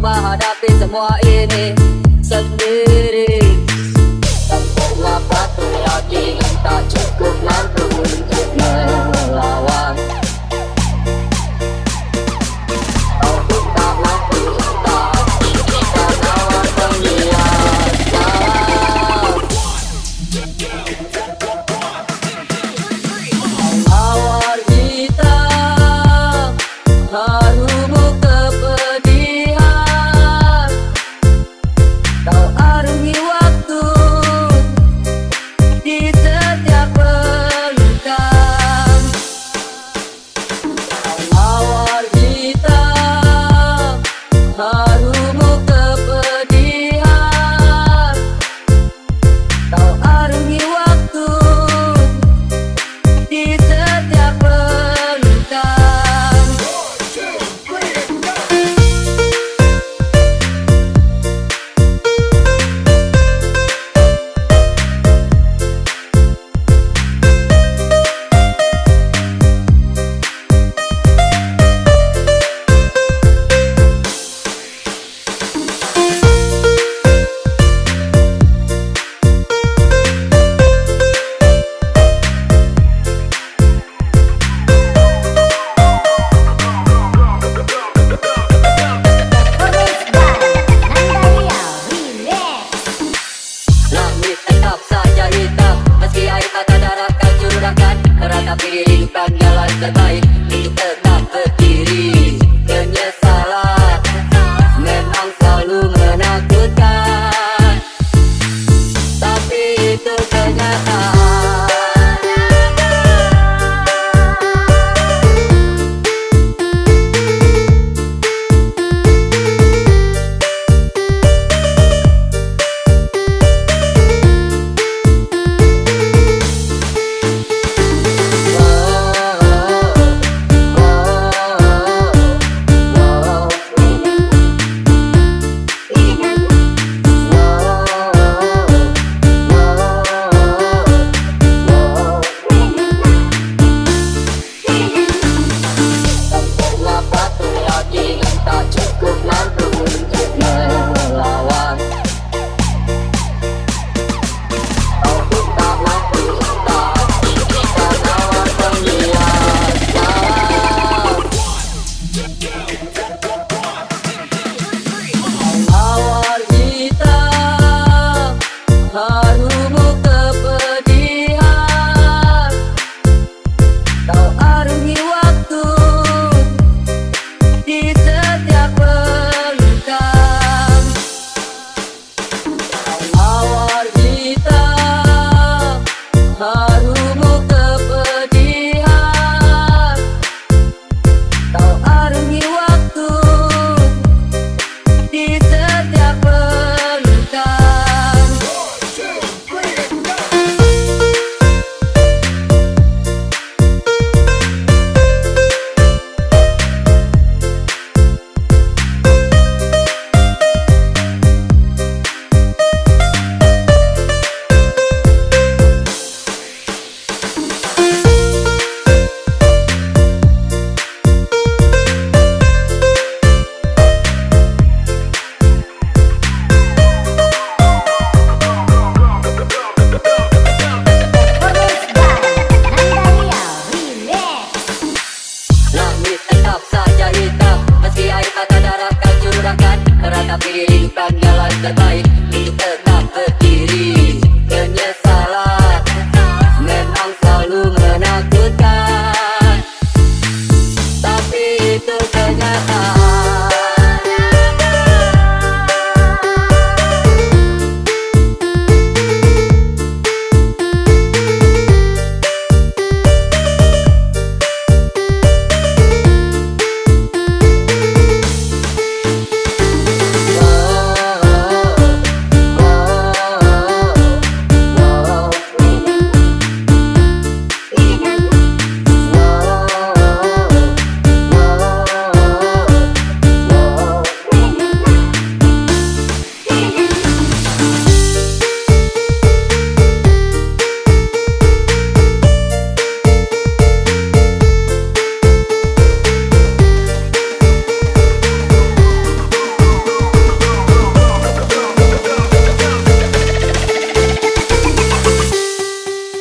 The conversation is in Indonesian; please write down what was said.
coba hadapi semua ini sendiri. Tanpa batu yakin tak cukup nanti